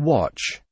Watch.